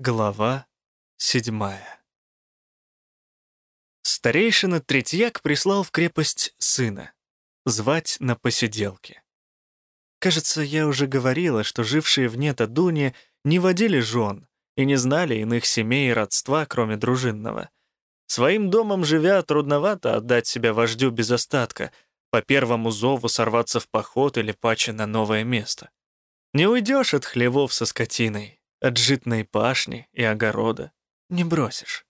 Глава седьмая Старейшина Третьяк прислал в крепость сына, звать на посиделки. Кажется, я уже говорила, что жившие вне Тадуни не водили жен и не знали иных семей и родства, кроме дружинного. Своим домом живя, трудновато отдать себя вождю без остатка, по первому зову сорваться в поход или паче на новое место. Не уйдешь от хлевов со скотиной, от житной пашни и огорода не бросишь.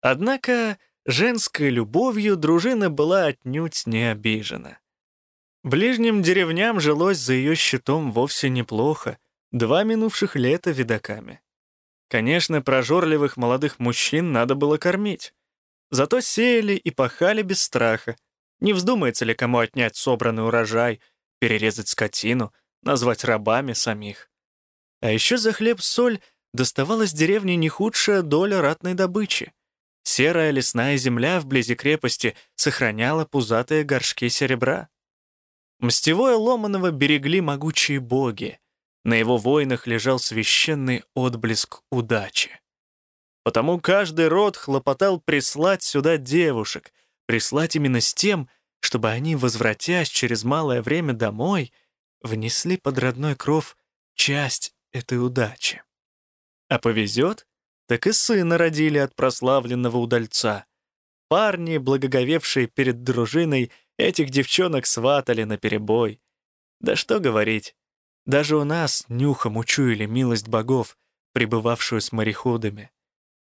Однако женской любовью дружина была отнюдь не обижена. Ближним деревням жилось за ее щитом вовсе неплохо, два минувших лета видаками. Конечно, прожорливых молодых мужчин надо было кормить. Зато сеяли и пахали без страха. Не вздумается ли кому отнять собранный урожай, перерезать скотину, назвать рабами самих. А еще за хлеб-соль доставалась деревне не худшая доля ратной добычи. Серая лесная земля вблизи крепости сохраняла пузатые горшки серебра. Мстевое Ломанова берегли могучие боги. На его воинах лежал священный отблеск удачи. Потому каждый род хлопотал прислать сюда девушек, прислать именно с тем, чтобы они, возвратясь через малое время домой, внесли под родной кров часть этой удачи. А повезет, так и сына родили от прославленного удальца. Парни, благоговевшие перед дружиной, этих девчонок сватали на перебой. Да что говорить, даже у нас нюхом учуяли милость богов, пребывавшую с мореходами.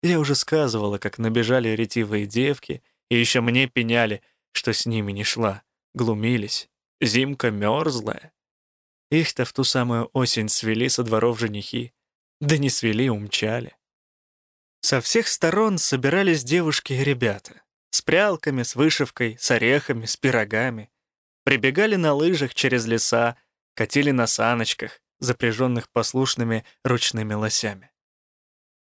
Я уже сказывала, как набежали ретивые девки, и еще мне пеняли, что с ними не шла, глумились. Зимка мерзлая. Их-то в ту самую осень свели со дворов женихи. Да не свели, умчали. Со всех сторон собирались девушки и ребята. С прялками, с вышивкой, с орехами, с пирогами. Прибегали на лыжах через леса, катили на саночках, запряженных послушными ручными лосями.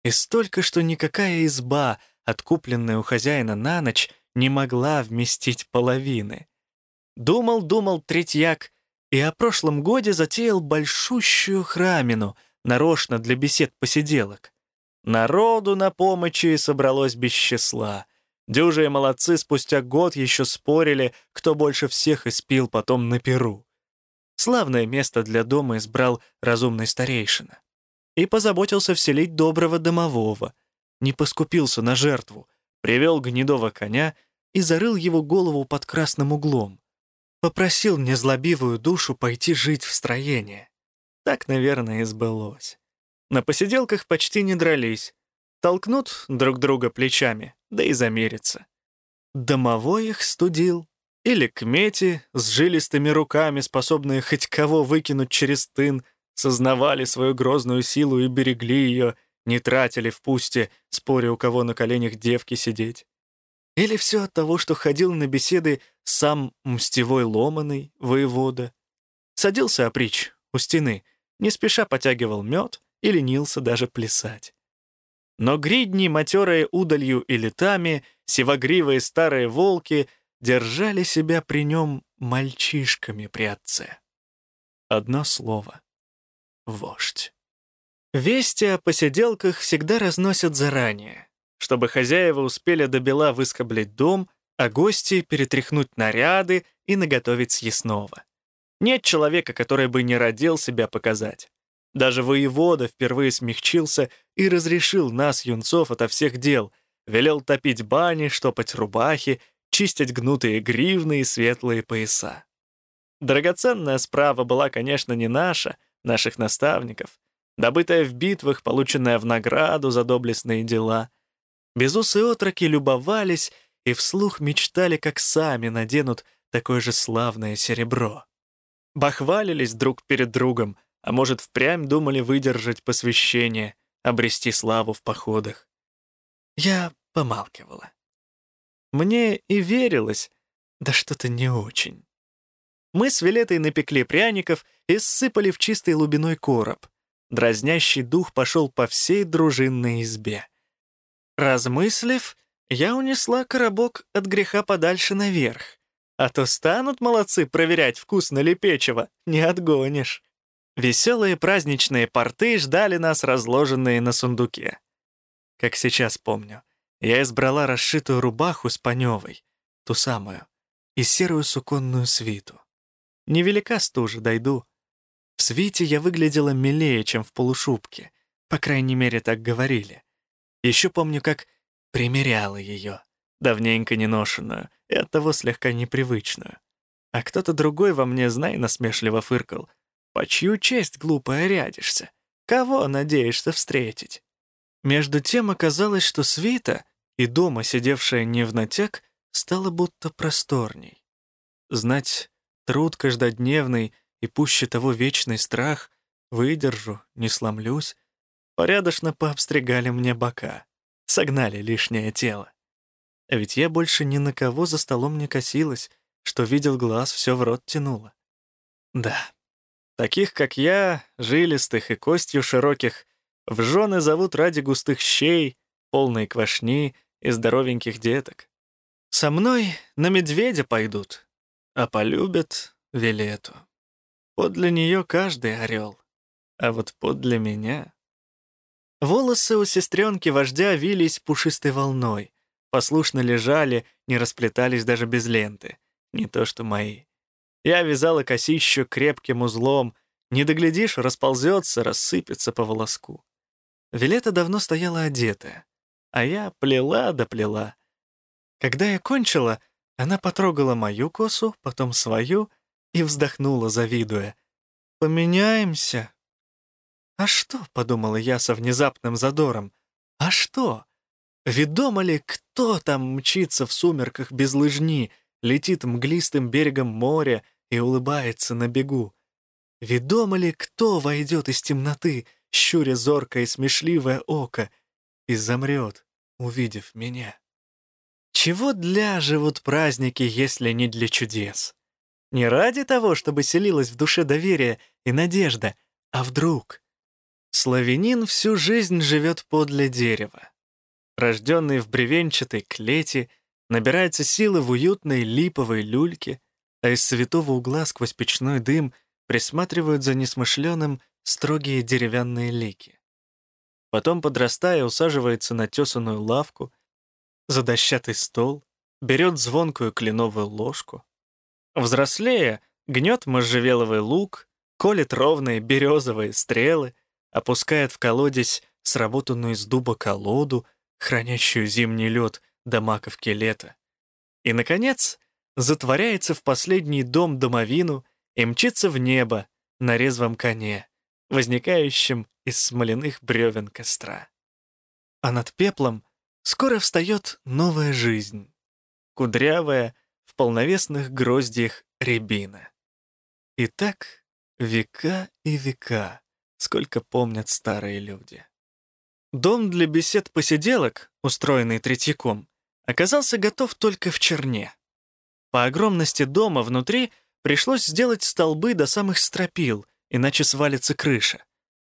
И столько, что никакая изба, откупленная у хозяина на ночь, не могла вместить половины. Думал-думал Третьяк, и о прошлом годе затеял большущую храмину, нарочно для бесед-посиделок. Народу на помощи собралось без числа. Дюжие молодцы спустя год еще спорили, кто больше всех испил потом на Перу. Славное место для дома избрал разумный старейшина. И позаботился вселить доброго домового. Не поскупился на жертву, привел гнедого коня и зарыл его голову под красным углом. Попросил незлобивую душу пойти жить в строение. Так, наверное, и сбылось. На посиделках почти не дрались. Толкнут друг друга плечами, да и замерятся. Домовой их студил. Или кмети с жилистыми руками, способные хоть кого выкинуть через тын, сознавали свою грозную силу и берегли ее, не тратили в пусте, споря у кого на коленях девки сидеть. Или все от того, что ходил на беседы сам мстевой ломаный воевода. Садился опричь у стены, не спеша потягивал мед и ленился даже плясать. Но гридни, матерые удалью и летами, сивогривые старые волки держали себя при нем мальчишками при отце. Одно слово — вождь. Вести о посиделках всегда разносят заранее, чтобы хозяева успели до бела выскоблить дом, а гости перетряхнуть наряды и наготовить съестного. Нет человека, который бы не родил себя показать. Даже воевода впервые смягчился и разрешил нас, юнцов, ото всех дел, велел топить бани, штопать рубахи, чистить гнутые гривны и светлые пояса. Драгоценная справа была, конечно, не наша, наших наставников, добытая в битвах, полученная в награду за доблестные дела — Безусые отроки любовались и вслух мечтали, как сами наденут такое же славное серебро. Бахвалились друг перед другом, а может, впрямь думали выдержать посвящение, обрести славу в походах. Я помалкивала. Мне и верилось, да что-то не очень. Мы с Вилетой напекли пряников и ссыпали в чистый лубиной короб. Дразнящий дух пошел по всей дружинной избе. Размыслив, я унесла коробок от греха подальше наверх. А то станут молодцы проверять, вкусно ли печево, не отгонишь. Веселые праздничные порты ждали нас, разложенные на сундуке. Как сейчас помню, я избрала расшитую рубаху с паневой, ту самую, и серую суконную свиту. Невелика стужа, дойду. В свите я выглядела милее, чем в полушубке. По крайней мере, так говорили. Еще помню, как примеряла ее, давненько не ношенную, и оттого слегка непривычную. А кто-то другой во мне, знай, насмешливо фыркал. «По чью честь, глупая, рядишься? Кого надеешься встретить?» Между тем оказалось, что свита и дома сидевшая невнатяк стала будто просторней. Знать, труд каждодневный и пуще того вечный страх, выдержу, не сломлюсь, порядочно пообстригали мне бока, согнали лишнее тело. А ведь я больше ни на кого за столом не косилась, что видел глаз, все в рот тянуло. Да, таких, как я, жилистых и костью широких, в жены зовут ради густых щей, полной квашни и здоровеньких деток. Со мной на медведя пойдут, а полюбят Вилету. Подле нее каждый орел, а вот подле меня... Волосы у сестренки вождя вились пушистой волной, послушно лежали, не расплетались даже без ленты, не то что мои. Я вязала косищу крепким узлом, не доглядишь, расползется, рассыпется по волоску. Вилета давно стояла одетая, а я плела да плела. Когда я кончила, она потрогала мою косу, потом свою и вздохнула, завидуя. «Поменяемся?» «А что?» — подумала я со внезапным задором. «А что? Ведомо ли, кто там мчится в сумерках без лыжни, летит мглистым берегом моря и улыбается на бегу? Ведомо ли, кто войдет из темноты, щуря зоркое и смешливое око, и замрет, увидев меня? Чего для живут праздники, если не для чудес? Не ради того, чтобы селилась в душе доверие и надежда, а вдруг? Славянин всю жизнь живет подле дерева. Рожденный в бревенчатой клете, набирается силы в уютной липовой люльке, а из святого угла сквозь печной дым присматривают за несмышленым строгие деревянные лики. Потом, подрастая, усаживается на тесаную лавку, за дощатый стол, берет звонкую кленовую ложку. Взрослея, гнет можжевеловый лук, колет ровные березовые стрелы, опускает в колодец сработанную из дуба колоду, хранящую зимний лед до маковки лета. И, наконец, затворяется в последний дом домовину и мчится в небо на резвом коне, возникающем из смоляных бревен костра. А над пеплом скоро встает новая жизнь, кудрявая, в полновесных гроздьях рябина. И так века и века, сколько помнят старые люди. Дом для бесед-посиделок, устроенный Третьяком, оказался готов только в черне. По огромности дома внутри пришлось сделать столбы до самых стропил, иначе свалится крыша.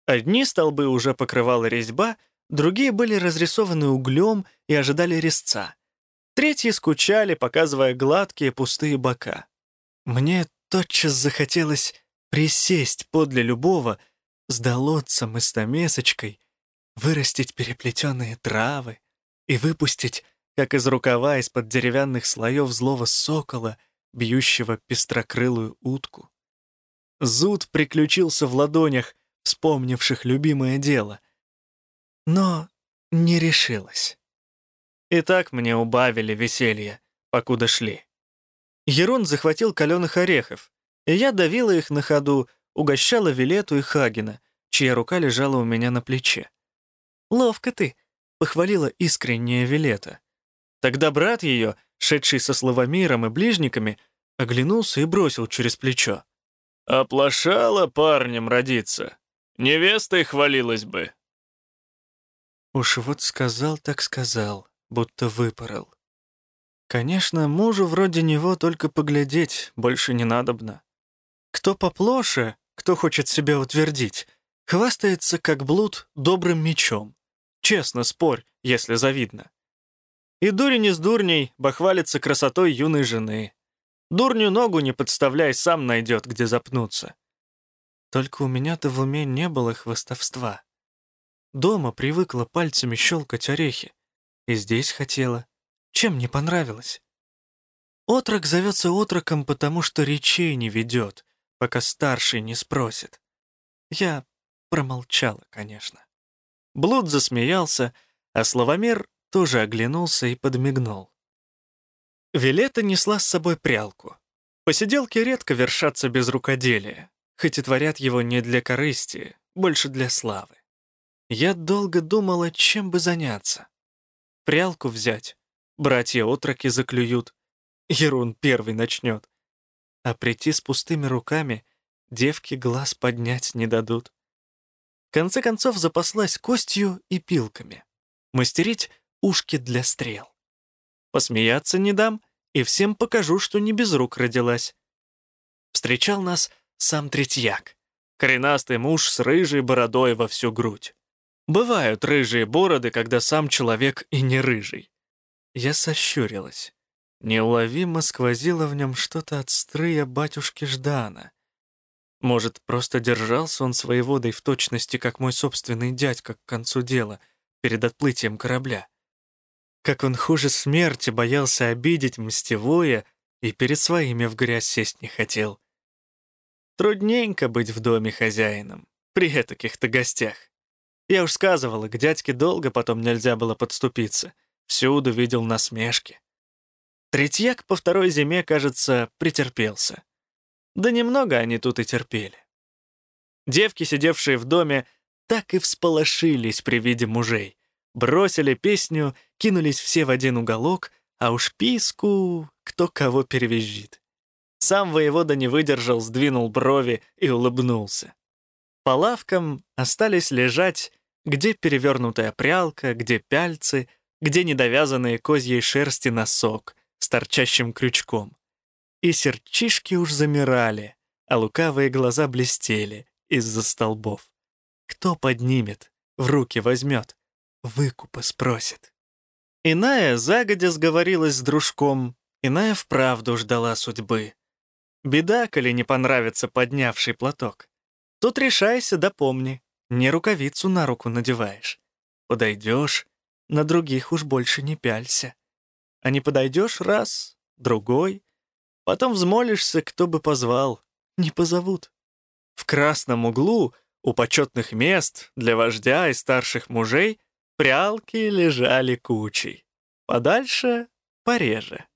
Одни столбы уже покрывала резьба, другие были разрисованы углем и ожидали резца. Третьи скучали, показывая гладкие пустые бока. Мне тотчас захотелось присесть подле любого с долотцем и стамесочкой вырастить переплетенные травы и выпустить, как из рукава из-под деревянных слоев злого сокола, бьющего пестрокрылую утку. Зуд приключился в ладонях, вспомнивших любимое дело. Но не решилась. И так мне убавили веселье, покуда шли. Ерон захватил каленых орехов, и я давила их на ходу, угощала Вилету и Хагена, чья рука лежала у меня на плече. «Ловко ты», — похвалила искренняя Вилета. Тогда брат ее, шедший со словомиром и ближниками, оглянулся и бросил через плечо. «Оплошала парнем родиться. Невестой хвалилась бы». Уж вот сказал так сказал, будто выпорол. Конечно, мужу вроде него только поглядеть больше не надобно. Кто поплоше, кто хочет себя утвердить, хвастается, как блуд, добрым мечом. Честно спорь, если завидно. И дурень из дурней бахвалится красотой юной жены. Дурню ногу не подставляй, сам найдет, где запнуться. Только у меня-то в уме не было хвостовства. Дома привыкла пальцами щелкать орехи. И здесь хотела. Чем не понравилось? Отрок зовется отроком, потому что речей не ведет, пока старший не спросит. Я промолчала, конечно. Блуд засмеялся, а Славомир тоже оглянулся и подмигнул. Вилета несла с собой прялку. Посиделки редко вершатся без рукоделия, хоть и творят его не для корысти, больше для славы. Я долго думала, чем бы заняться. Прялку взять, братья-отроки заклюют, Ерун первый начнет. А прийти с пустыми руками девки глаз поднять не дадут. В конце концов запаслась костью и пилками. Мастерить ушки для стрел. Посмеяться не дам и всем покажу, что не без рук родилась. Встречал нас сам Третьяк. Коренастый муж с рыжей бородой во всю грудь. Бывают рыжие бороды, когда сам человек и не рыжий. Я сощурилась. Неуловимо сквозило в нем что-то от стрыя батюшки Ждана. Может, просто держался он своей водой в точности, как мой собственный дядька к концу дела, перед отплытием корабля. Как он хуже смерти боялся обидеть мстевое и перед своими в грязь сесть не хотел. Трудненько быть в доме хозяином, при этаких-то гостях. Я уж сказывала, к дядьке долго потом нельзя было подступиться. Всюду видел насмешки. Третьяк по второй зиме, кажется, претерпелся. Да немного они тут и терпели. Девки, сидевшие в доме, так и всполошились при виде мужей. Бросили песню, кинулись все в один уголок, а уж писку кто кого перевизжит. Сам воевода не выдержал, сдвинул брови и улыбнулся. По лавкам остались лежать, где перевернутая прялка, где пяльцы, где недовязанные козьей шерсти носок, с торчащим крючком. И серчишки уж замирали, а лукавые глаза блестели из-за столбов. Кто поднимет, в руки возьмет, выкупа спросит. Иная загодя сговорилась с дружком, иная вправду ждала судьбы. Беда, коли не понравится поднявший платок. Тут решайся да не рукавицу на руку надеваешь. Подойдешь, на других уж больше не пялься. А не подойдешь раз, другой, потом взмолишься, кто бы позвал. Не позовут. В красном углу, у почетных мест, для вождя и старших мужей, прялки лежали кучей. Подальше — пореже.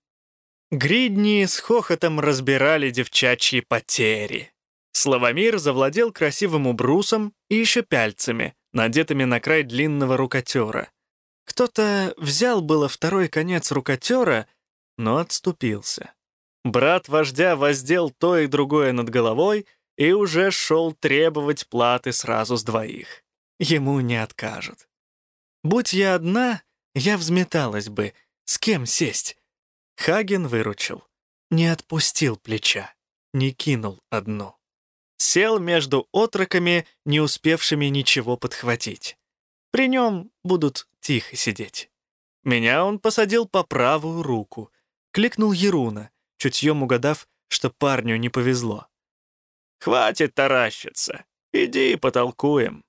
Гридни с хохотом разбирали девчачьи потери. Славомир завладел красивым убрусом и еще пяльцами, надетыми на край длинного рукотера. Кто-то взял было второй конец рукотера, но отступился. Брат вождя воздел то и другое над головой и уже шел требовать платы сразу с двоих. Ему не откажут. Будь я одна, я взметалась бы. С кем сесть? Хаген выручил. Не отпустил плеча, не кинул одну. Сел между отроками, не успевшими ничего подхватить. При нем будут тихо сидеть. Меня он посадил по правую руку. Кликнул Еруна, чутьем угадав, что парню не повезло. «Хватит таращиться. Иди потолкуем».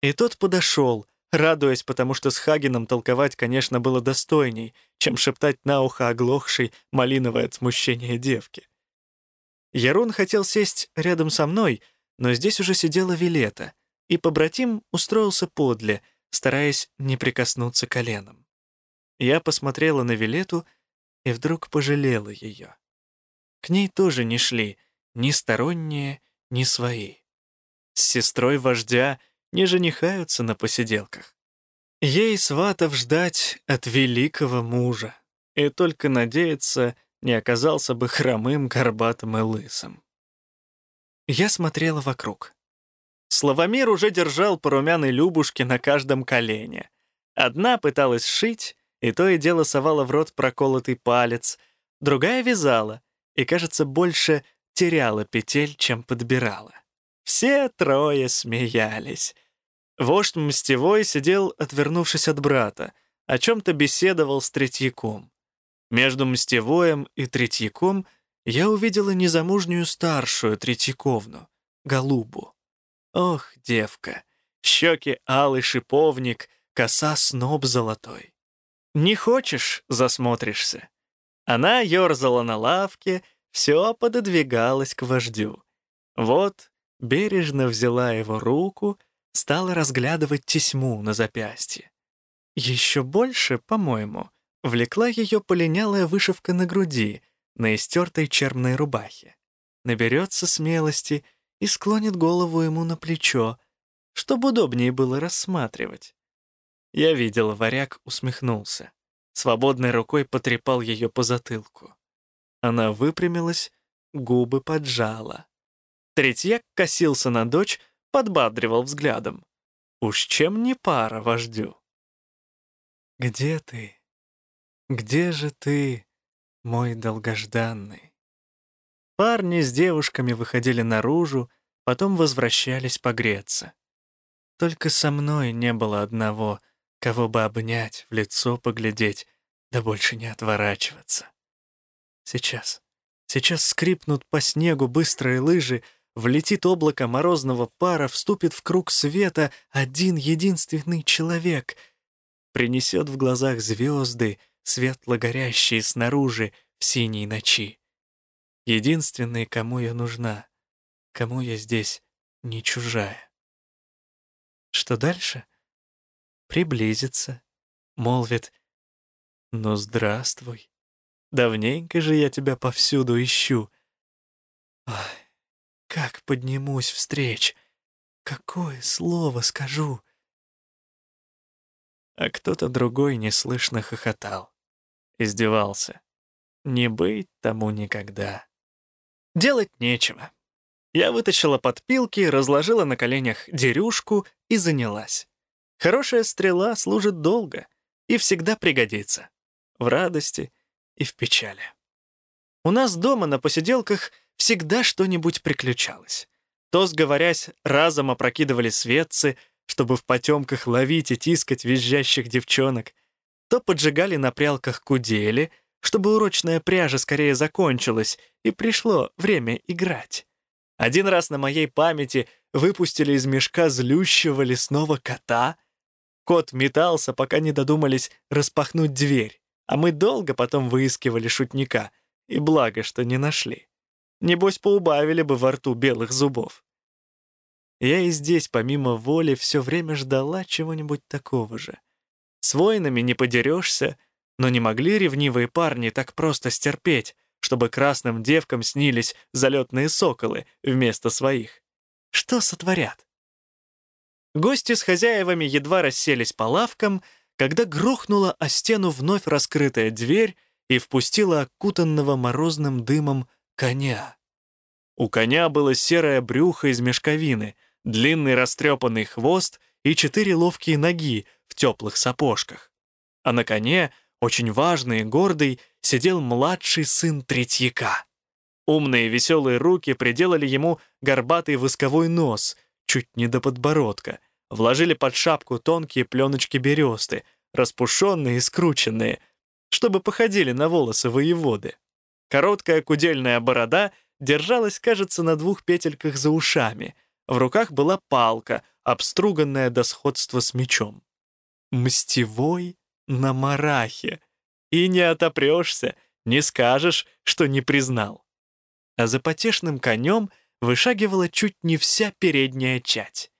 И тот подошел, радуясь, потому что с Хагеном толковать, конечно, было достойней, чем шептать на ухо оглохшей малиновое от смущения девки. Ярун хотел сесть рядом со мной, но здесь уже сидела Вилета — и побратим устроился подле, стараясь не прикоснуться коленом. Я посмотрела на Вилету и вдруг пожалела ее. К ней тоже не шли ни сторонние, ни свои. С сестрой вождя не женихаются на посиделках. Ей сватов ждать от великого мужа, и только надеяться, не оказался бы хромым, горбатым и лысым. Я смотрела вокруг. Славомир уже держал по румяной Любушке на каждом колене. Одна пыталась шить, и то и дело совала в рот проколотый палец, другая вязала, и, кажется, больше теряла петель, чем подбирала. Все трое смеялись. Вождь Мстевой сидел, отвернувшись от брата, о чем-то беседовал с Третьяком. Между Мстевоем и Третьяком я увидела незамужнюю старшую Третьяковну, голубу. Ох, девка, щеки алый шиповник, коса сноб золотой. Не хочешь — засмотришься. Она ерзала на лавке, все пододвигалась к вождю. Вот бережно взяла его руку, стала разглядывать тесьму на запястье. Еще больше, по-моему, влекла ее полинялая вышивка на груди, на истертой черной рубахе. Наберется смелости и склонит голову ему на плечо, чтобы удобнее было рассматривать. Я видел, варяг усмехнулся. Свободной рукой потрепал ее по затылку. Она выпрямилась, губы поджала. Третьяк косился на дочь, подбадривал взглядом. Уж чем не пара вождю. «Где ты? Где же ты, мой долгожданный?» Парни с девушками выходили наружу, потом возвращались погреться. Только со мной не было одного, кого бы обнять, в лицо поглядеть, да больше не отворачиваться. Сейчас, сейчас скрипнут по снегу быстрые лыжи, влетит облако морозного пара, вступит в круг света один единственный человек, принесет в глазах звезды, светло горящие снаружи в синей ночи. Единственный, кому я нужна, кому я здесь не чужая. Что дальше? Приблизится, молвит «Ну, здравствуй, давненько же я тебя повсюду ищу». Ой, как поднимусь встреч, какое слово скажу. А кто-то другой неслышно хохотал, издевался. Не быть тому никогда. Делать нечего. Я вытащила подпилки, разложила на коленях дерюшку и занялась. Хорошая стрела служит долго и всегда пригодится. В радости и в печали. У нас дома на посиделках всегда что-нибудь приключалось. То, сговорясь, разом опрокидывали светцы, чтобы в потемках ловить и тискать визжащих девчонок, то поджигали на прялках кудели, чтобы урочная пряжа скорее закончилась и пришло время играть. Один раз на моей памяти выпустили из мешка злющего лесного кота. Кот метался, пока не додумались распахнуть дверь, а мы долго потом выискивали шутника, и благо, что не нашли. Небось, поубавили бы во рту белых зубов. Я и здесь, помимо воли, все время ждала чего-нибудь такого же. С воинами не подерешься, но не могли ревнивые парни так просто стерпеть, чтобы красным девкам снились залетные соколы вместо своих. Что сотворят? Гости с хозяевами едва расселись по лавкам, когда грохнула о стену вновь раскрытая дверь и впустила окутанного морозным дымом коня. У коня было серое брюхо из мешковины, длинный растрепанный хвост и четыре ловкие ноги в теплых сапожках. А на коне очень важный и гордый, сидел младший сын Третьяка. Умные веселые руки приделали ему горбатый восковой нос, чуть не до подбородка, вложили под шапку тонкие пленочки бересты, распушенные и скрученные, чтобы походили на волосы воеводы. Короткая кудельная борода держалась, кажется, на двух петельках за ушами. В руках была палка, обструганная до сходства с мечом. Мстевой на марахе. И не отопрешься, не скажешь, что не признал. А за потешным конем вышагивала чуть не вся передняя чать.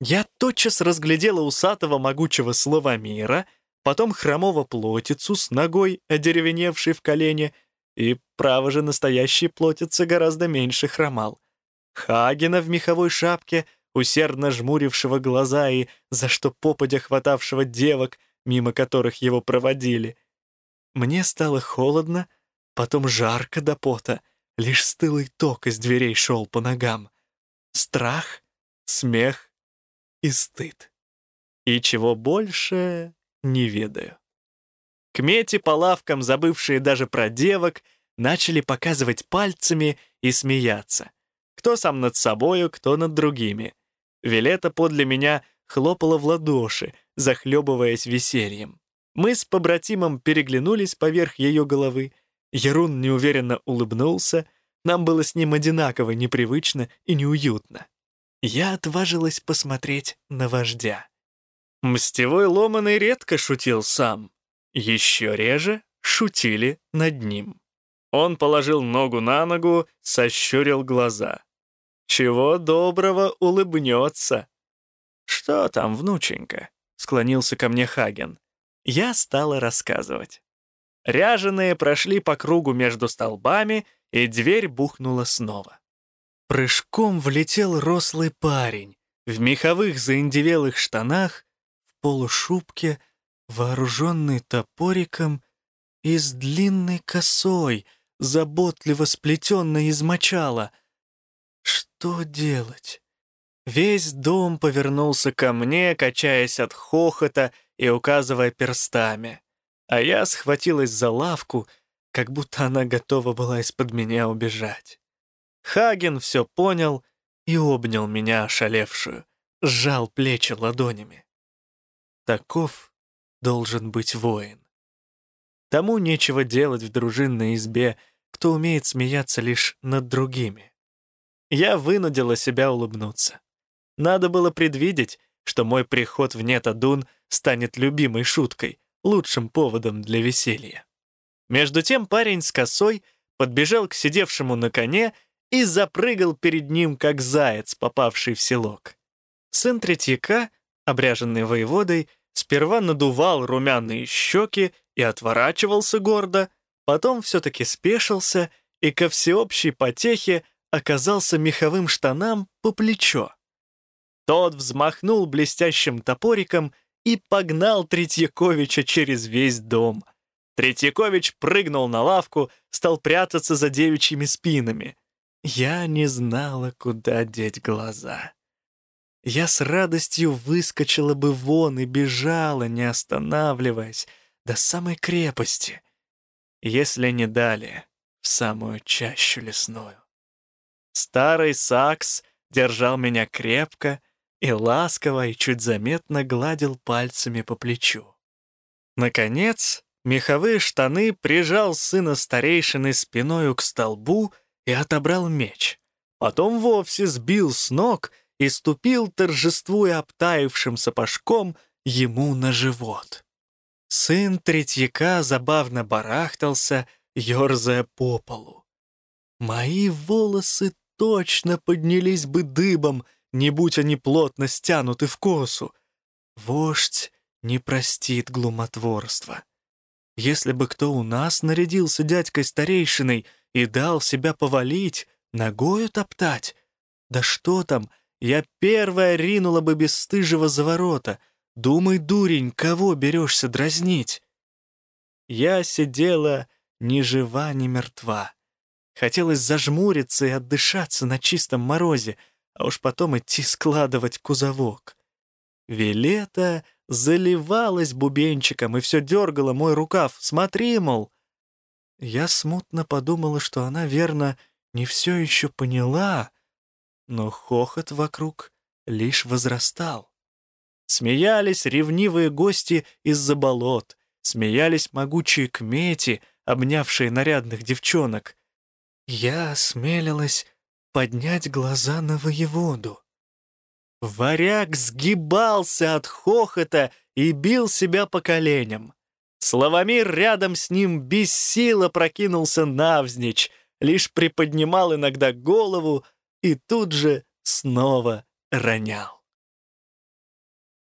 Я тотчас разглядела усатого могучего слова мира, потом хромого плотицу с ногой, одеревеневшей в колене, и, право же, настоящий плотица гораздо меньше хромал. Хагена в меховой шапке, усердно жмурившего глаза и за что попадя хватавшего девок, мимо которых его проводили. Мне стало холодно, потом жарко до пота, лишь стылый ток из дверей шел по ногам. Страх, смех и стыд. И чего больше, не ведаю. Кмети по лавкам, забывшие даже про девок, начали показывать пальцами и смеяться. Кто сам над собою, кто над другими. Вилета подле меня хлопала в ладоши, захлебываясь весельем. Мы с побратимом переглянулись поверх ее головы. Ярун неуверенно улыбнулся, Нам было с ним одинаково непривычно и неуютно. Я отважилась посмотреть на вождя. Мстевой ломаный редко шутил сам. Еще реже шутили над ним. Он положил ногу на ногу, сощурил глаза. Чего доброго улыбнется. «Что там, внученька?» — склонился ко мне Хаген. Я стала рассказывать. Ряженые прошли по кругу между столбами, и дверь бухнула снова. Прыжком влетел рослый парень в меховых заиндевелых штанах, в полушубке, вооруженный топориком и с длинной косой, заботливо сплетенной из мочала. Что делать? Весь дом повернулся ко мне, качаясь от хохота и указывая перстами. А я схватилась за лавку, как будто она готова была из-под меня убежать. Хаген все понял и обнял меня ошалевшую, сжал плечи ладонями. Таков должен быть воин. Тому нечего делать в дружинной избе, кто умеет смеяться лишь над другими. Я вынудила себя улыбнуться. Надо было предвидеть, что мой приход в Нетадун станет любимой шуткой, лучшим поводом для веселья. Между тем парень с косой подбежал к сидевшему на коне и запрыгал перед ним, как заяц, попавший в селок. Сын Третьяка, обряженный воеводой, сперва надувал румяные щеки и отворачивался гордо, потом все-таки спешился и ко всеобщей потехе оказался меховым штанам по плечо. Тот взмахнул блестящим топориком и погнал Третьяковича через весь дом. Третьякович прыгнул на лавку, стал прятаться за девичьими спинами. Я не знала, куда деть глаза. Я с радостью выскочила бы вон и бежала, не останавливаясь, до самой крепости, если не далее, в самую чащу лесную. Старый Сакс держал меня крепко и ласково и чуть заметно гладил пальцами по плечу. Наконец, меховые штаны прижал сына старейшины спиною к столбу и отобрал меч. Потом вовсе сбил с ног и ступил, торжествуя обтаившим сапожком, ему на живот. Сын Третьяка забавно барахтался, ерзая по полу. Мои волосы точно поднялись бы дыбом, не будь они плотно стянуты в косу. Вождь не простит глумотворства. Если бы кто у нас нарядился дядькой старейшиной и дал себя повалить, ногою топтать, да что там, я первая ринула бы бесстыжего за ворота. Думай, дурень, кого берешься дразнить? Я сидела ни жива, ни мертва. Хотелось зажмуриться и отдышаться на чистом морозе, а уж потом идти складывать кузовок. Вилета заливалась бубенчиком и все дергала мой рукав. «Смотри, мол!» Я смутно подумала, что она, верно, не все еще поняла, но хохот вокруг лишь возрастал. Смеялись ревнивые гости из-за болот, смеялись могучие кмети, обнявшие нарядных девчонок. Я осмелилась поднять глаза на воеводу. Варяг сгибался от хохота и бил себя по коленям. Славомир рядом с ним без силы прокинулся навзничь, лишь приподнимал иногда голову, и тут же снова ронял.